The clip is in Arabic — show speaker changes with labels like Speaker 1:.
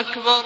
Speaker 1: أكبر